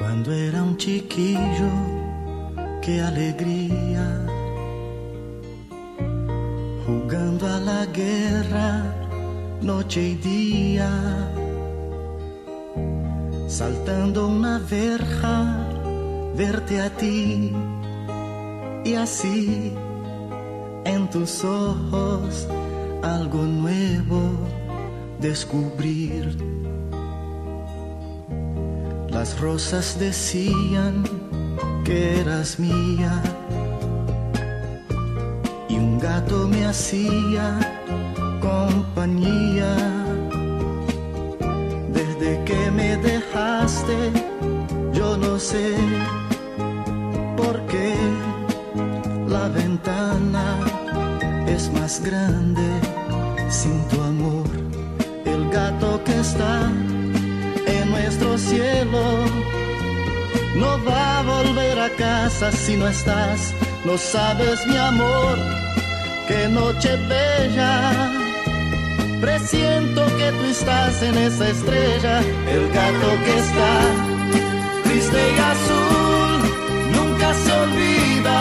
Cuando era un chiquillo, qué alegría. Jugando a la guerra, noche y día. Saltando una verja, verte a ti. Y así, en tus ojos, algo nuevo descubrir. Las rosas decían que eras mía y un gato me hacía compañía. Desde que me dejaste, yo no sé por qué la ventana es más grande sin tu amor. El gato que está no va a volver a casa si no estás. No sabes, mi amor, qué noche bella. Presiento que tú estás en esa estrella, el gato que está triste y azul. Nunca se olvida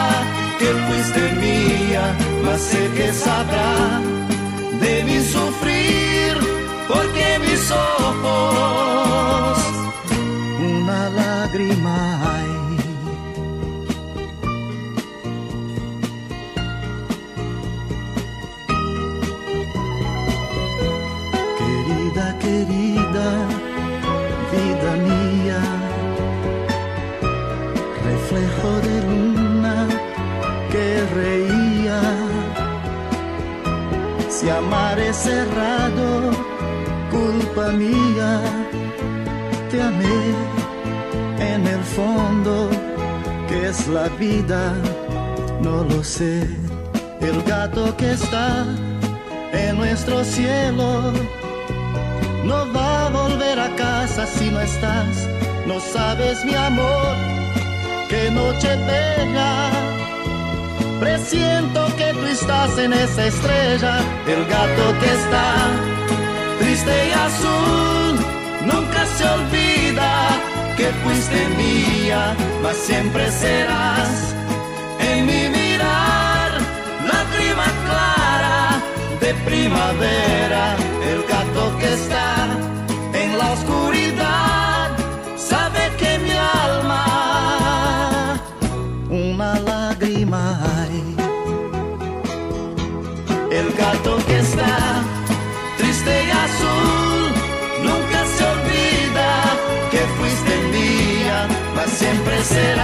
que fuiste mía, mas sé que sabrá Querida, vida mía, reflejo de luna que reía. Si amar es cerrado, culpa mía, te amé en el fondo, que es la vida, no lo sé. El gato que está en nuestro cielo no va a volver a casa si no estás. No sabes, mi amor, qué noche bella. Presiento que tú estás en esa estrella, el gato que está triste y azul. Nunca se olvida que fuiste mía, mas siempre serás en mi mirar, lágrima clara de primavera, gato que está triste y azul, nunca se olvida que fuiste mía, mas siempre será.